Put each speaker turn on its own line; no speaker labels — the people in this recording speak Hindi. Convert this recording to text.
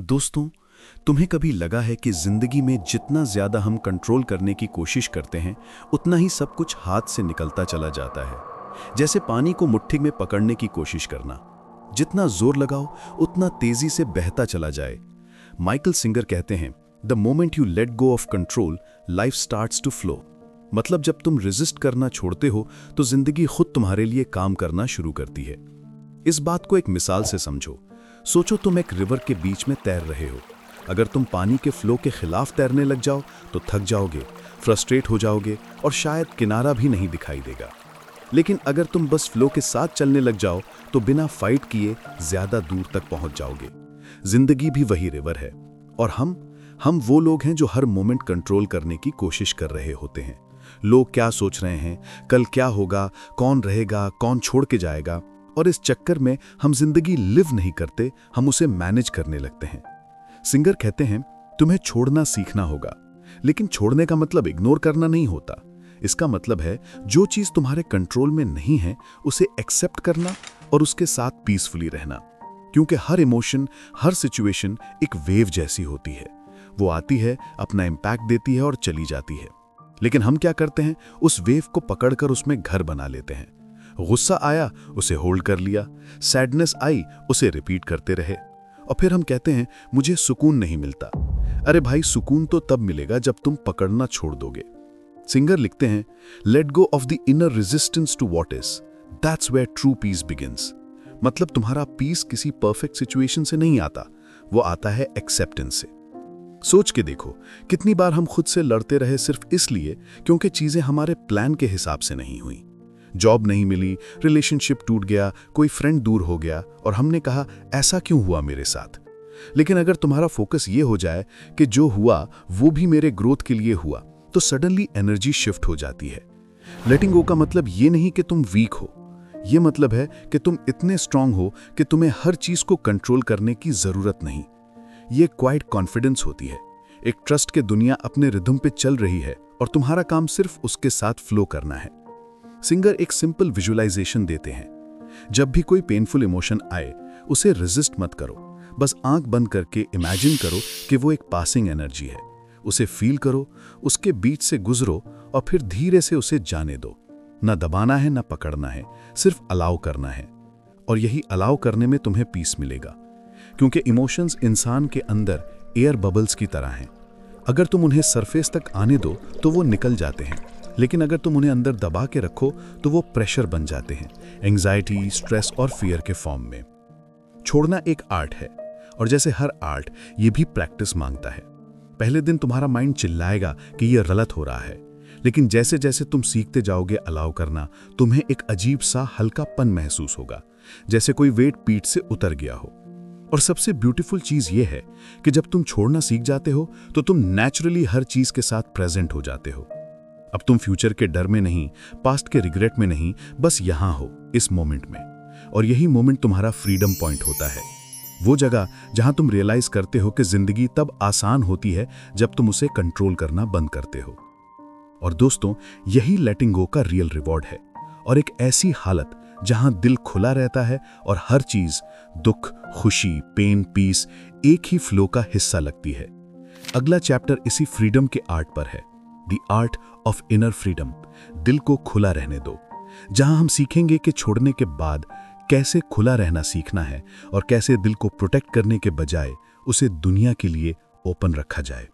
दोस्तों, तुम्हें कभी लगा है कि ज़िंदगी में जितना ज़्यादा हम कंट्रोल करने की कोशिश करते हैं, उतना ही सब कुछ हाथ से निकलता चला जाता है। जैसे पानी को मुट्ठी में पकड़ने की कोशिश करना। जितना ज़ोर लगाओ, उतना तेज़ी से बहता चला जाए। माइकल सिंगर कहते हैं, the moment you let go of control life start to flow. मतलब जब तुम रेजिस्ट करना छोड़ते हो तो ज़िंदगी खुद तुम्हारे लिए काम करना शुरू करती है। इस बात को एक मिसाल से समझो। सोचो तुम एक रिवर के बीच में तैर रहे हो। अगर तुम पानी के फ्लो के खिलाफ तैरने लग जाओ तो थक जाओगे, फ्रस्ट्रेट हो जाओगे और शायद किनारा भी नहीं दिखाई देगा। लेकिन अगर तुम बस फ्लो के साथ चलने लग जाओ तो बिना फाइट किए ज़्यादा दूर तक पहुँच जाओगे। ज़िंदगी भी वही रिवर है। और हम हम वो लोग हैं जो हर मोमेंट कंट्रोल करने की कोशिश कर रहे होते हैं। लोग क्या सोच रहे हैं, कल क्या होगा, कौन रहेगा, कौन छोड़ के जाएगा? और इस चक्कर में हम ज़िंदगी लिव नहीं करते, हम उसे मैनेज करने लगते हैं। सिंगर कहते हैं, तुम्हें छोड़ना सीखना होगा, लेकिन छोड़ने का मतलब इग्नोर करना नहीं होता। इसका मतलब है, जो चीज़ तुम्हारे कंट्रोल में नहीं है, उसे एक्सेप्ट करना और उसके साथ पीसफुली रहना। क्योंकि हर इमोशन हर सिचुएशन एक वेव जैसी होती है। वो आती है, अपना इम्पैक्ट देती है और चली जाती है। लेकिन हम क्या करते हैं, उस वेव को पकड़कर उसमें घर बना लेते हैं। गुस्सा आया, उसे होल्ड कर लिया। सैडनेस आई, उसे रिपीट करते रहे। और फिर हम कहते हैं, मुझे सुकून नहीं मिलता। अरे भाई, सुकून तो तब मिलेगा जब तुम पकड़ना छोड़ दोगे। सिंगर लिखते हैं let go of the inner resistance to what is that's where true peace begins मतलब तुम्हारा पीस किसी परफेक्ट सिचुएशन से नहीं आता। वो आता है एक्सेप्टेंस से। सोच के देखो, कितनी बार हम खुद से लड़ते रहे सिर्फ़ इसलिए क्योंकि चीज़ें हमारे प्लान के हिसाब से नहीं हुई। जॉब नहीं मिली रिलेशनशिप टूट गया, कोई फ्रेंड दूर हो गया और हमने कहा, ऐसा क्यों हुआ मेरे साथ? लेकिन अगर तुम्हारा फोकस ये हो जाए कि जो हुआ, वो भी मेरे ग्रोथ के लिए हुआ तो सडनली एनर्जी शिफ्ट हो जाती है। लेटिंग गो का मतलब ये नहीं कि तुम वीक हो। ये मतलब है कि तुम इतने स्ट्रांग हो कि तुम्हें हर चीज़ को कंट्रोल करने की ज़रूरत नहीं। ये क्वाइट कॉन्फिडेंस होती है। एक ट्रस्ट के दुनिया अपने रिदम पे चल रही है और तुम्हारा काम सिर्फ़ उसके साथ फ्लो करना है। सिंगर एक सिंपल विजुअलाइजेशन देते हैं। जब भी कोई पेनफुल इमोशन आए, उसे रेजिस्ट मत करो। बस आँख बंद करके इमेजिन करो कि वो एक पासिंग एनर्जी है। उसे फील करो, उसके बीच से गुजरो और फिर धीरे से उसे जाने दो। न दबाना है, न पकड़ना है, सिर्फ़ अलाउ करना है। और यही अलाउ करने में तुम्हें पीस मिलेगा। क्योंकि इमोशंस इंसान के अंदर एयर बबल्स की तरह हैं। अगर तुम उन्हें सरफेस तक आने दो तो वो निकल जाते हैं। लेकिन अगर तुम उन्हें अंदर दबा के रखो तो वो प्रेशर बन जाते हैं एंग्जाइटी स्ट्रेस और फियर के फॉर्म में। छोड़ना एक आर्ट है, और जैसे हर आर्ट ये भी प्रैक्टिस माँगता है। पहले दिन तुम्हारा माइंड चिल्लाएगा कि यह गलत हो रहा है, लेकिन जैसे जैसे तुम सीखते जाओगे अलाउ करना, तुम्हें एक अजीब सा हल्कापन महसूस होगा, जैसे कोई वेट पीठ से उतर गया हो। और सबसे ब्यूटीफुल चीज़ यह है कि जब तुम छोड़ना सीख जाते हो तो तुम नेचुरली हर चीज़ के साथ प्रेजेंट हो जाते हो। अब तुम फ्यूचर के डर में नहीं, पास्ट के रिग्रेट में नहीं, बस यहाँ हो, इस मोमेंट में। और यही मोमेंट तुम्हारा फ्रीडम पॉइंट होता है। वो जगह जहाँ तुम रियलाइज़ करते हो कि ज़िंदगी तब आसान होती है जब तुम उसे कंट्रोल करना बंद करते हो। और दोस्तों, यही लेटिंग गो का रियल रिवॉर्ड है। और एक ऐसी हालत जहाँ दिल खुला रहता है और हर चीज़, दुख, खुशी पेन पीस एक ही फ्लो का हिस्सा लगती है। अगला चैप्टर इसी फ्रीडम के आर्ट पर है। The art of inner freedom दिल को खुला रहने दो। जहाँ हम सीखेंगे कि छोड़ने के बाद कैसे खुला रहना सीखना है और कैसे दिल को प्रोटेक्ट करने के बजाय उसे दुनिया के लिए ओपन रखा जाए।